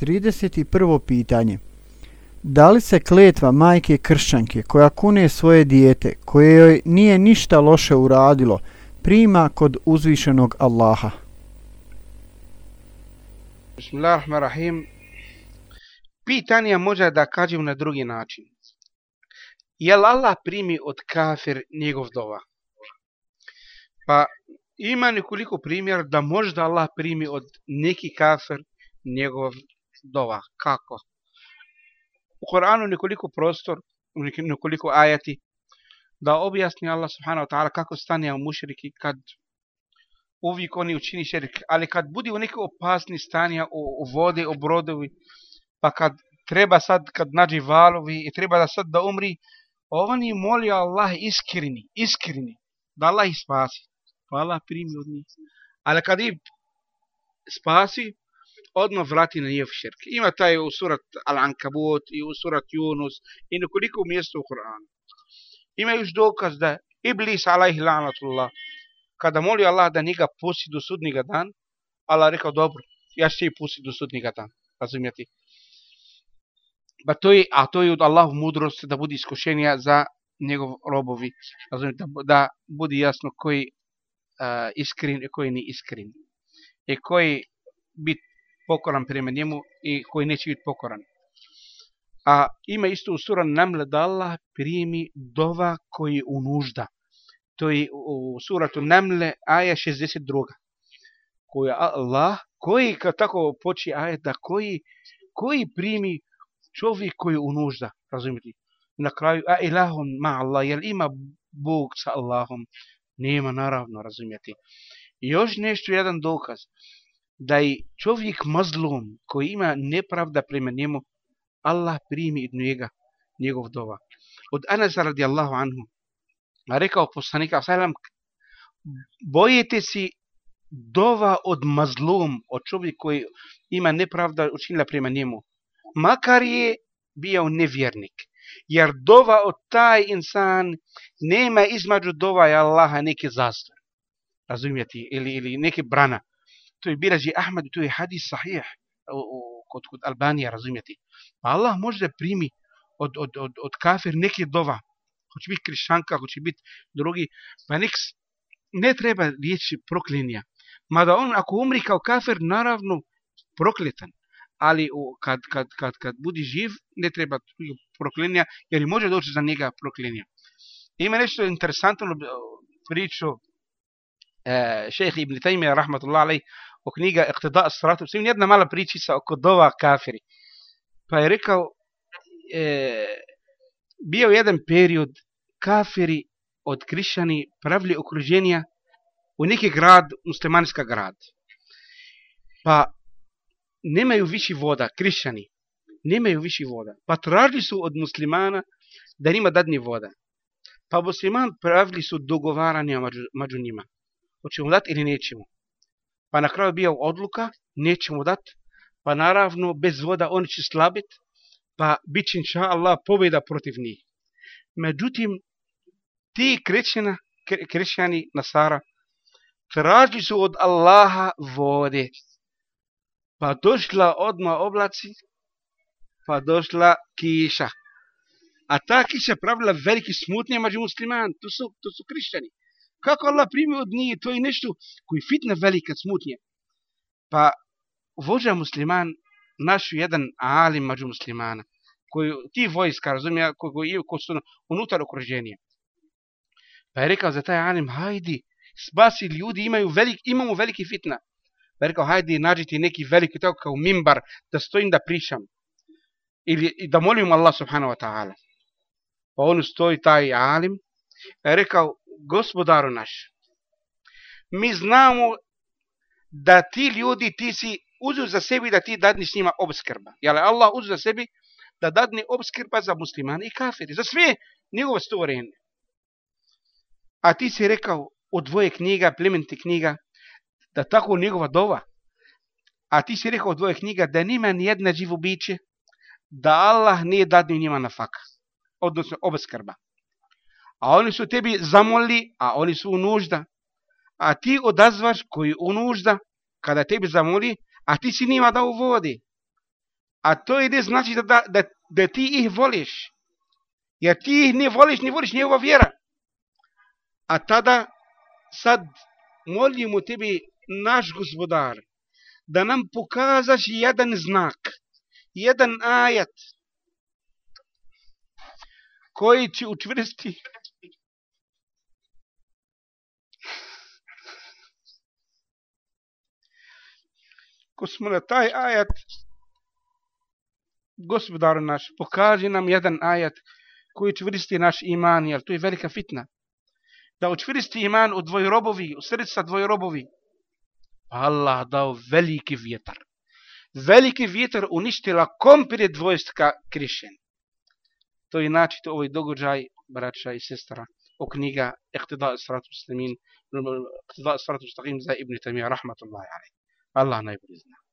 31. pitanje. Da li se kletva majke kršćanke koja kune svoje dijete, koje joj nije ništa loše uradilo, prima kod uzvišenog Allaha? Bismillahirrahmanirrahim. Pitanje može da kažem na drugi način. Jel Allah primi od kafir njegov dova? Pa ima nekoliko primjer da možda Allah primi od neki kafir njegov dova. Kako? U Koranu nekoliko prostor, nekoliko ajati, da objasni Allah subhanahu wa ta'ala kako stane u mušriki kad uvijek oni učini šerik, ali kad budi u neke opasni stanja u, u vode, u brodovi, pa kad treba sad, kad nađe valovi i treba da sad da umri, oni moli Allah iskreni, iskreni, da Allah ih spasi. Pa Allah primi od njih. Ali kad ih spasi, odmah vrati na njih širk. Ima taj u surat Al-Ankabut i u surat Yunus i nekoliko mjesta u Koranu. Ima još dokaz da Iblis, alaihi lanatullah, kada moli Allah da njega pusti do sudnjega dan, Allah rekao, dobro, ja ću ti pusti do sudnjega dan. Razumijete? Ba to je, a to je od Allahu mudrost da bude iskušenja za njegov robovi. Razumijete? Da, da bude jasno koji uh, iskren i koji ni iskren. I koji bit pokoran prema njemu i koji neće biti pokoran. A ima isto u sura Namle da Allah primi dova koji u nužda. To je u suratu Namle aja 62. Koji Allah, koji kad tako poči ajet da koji, koji primi čovjek koji u nužda. Razumijete? Na kraju, a ilahun ma Allah, jer ima Bog sa Allahom? Nema naravno, razumijete. I još nešto, jedan dokaz, da je čovjek mazlum koji ima nepravda prema njemu, Allah primi od njega, njegov dova. Od Anasa radijallahu anhu, a rekao poslanika, salam, bojite si dova od mazlum, od čovjek koji ima nepravda učinila prema njemu. Makar je bio nevjernik. Jer dova od taj insan nema između dova i Allaha neke zastor. Razumijete? Ili, ili neke brana. To je birađi Ahmed, to je hadis sahih kod, kod Albanija, razumijete? Pa Allah može da primi od, od, od, od kafir neke dova. Hoće biti krišanka, hoće biti drugi. Pa nek ne treba riječi proklinja. Mada on ako umri kao kafir, naravno prokletan ali o, kad, kad, kad, kad budi živ, ne treba proklinja, jer može doći za njega proklinja. Ima nešto interesantno priču e, šeha Ibn Taymiya, rahmatullahi alej, o knjiga Iqtida as-Siratu, svim jedna mala pričica oko dova kafiri. Pa je rekao, e, bio jedan period kafiri od krišani pravili okruženja u neki grad, muslimanska grad. Pa nemaju više voda, krišćani, nemaju više voda. Pa tražili su od muslimana da njima dadni voda. Pa musliman pravili su dogovaranja među, među njima. Hoćemo dati ili nećemo. Pa na kraju bio odluka, nećemo dati. Pa naravno, bez voda oni će slabit, pa bit će inša Allah pobjeda protiv njih. Međutim, ti krećena, krećani Nasara tražili su od Allaha vode pa došla odma oblaci, pa došla kiša. A ta kiša pravila veliki smutnje među musliman, tu su, tu su krišćani. Kako Allah primi od nje, to je nešto koji fitna velika smutnje. Pa vođa musliman, našu jedan alim među muslimana, koji ti vojska, razumije, koji, koji, koji su ono, unutar okruženja. Pa je rekao za taj alim, hajdi, spasi ljudi, imaju velik, imamo veliki fitna. Pa rekao, hajdi, nađite neki veliki tako kao mimbar da stojim da pričam. Ili da molim Allah subhanahu wa ta'ala. Pa on stoji taj alim. Pa je rekao, gospodaru naš, mi znamo da ti ljudi, ti si uzeo za sebi da ti dadni s njima obskrba. Jel Allah uzeo za sebi da dadne obskrba za muslimane i kafiri. Za sve njegove stvorenje. A ti si rekao od dvoje knjiga, plementi knjiga, da tako njegova dova. A ti si rekao od dvoje knjiga da nima nijedna živo biće, da Allah nije dadni njima na faka, odnosno obskrba. A oni su tebi zamolili, a oni su u nužda. A ti odazvaš koji u nužda, kada tebi zamoli, a ti si njima dao vodi. A to ide znači da, da, da, da ti ih voliš. Jer ti ih ne voliš, ne voliš njegova vjera. A tada sad molimo tebi naš gospodar da nam pokazaš jedan znak, jedan ajat koji će učvrsti ako smo na taj ajat gospodaru naš pokaži nam jedan ajat koji čvrsti naš iman jer to je velika fitna da učvrsti iman u dvojrobovi u srca dvojrobovi pa Allah dao veliki vjetar. Veliki vjetar uništila komplet vojska krišćan. To je način ovaj događaj, braća i sestra, o knjiga Iqtida Sratu Muslimin, Iqtida Sratu Mustaqim za Ibn Tamija, rahmatullahi alaih. Allah najbolji zna.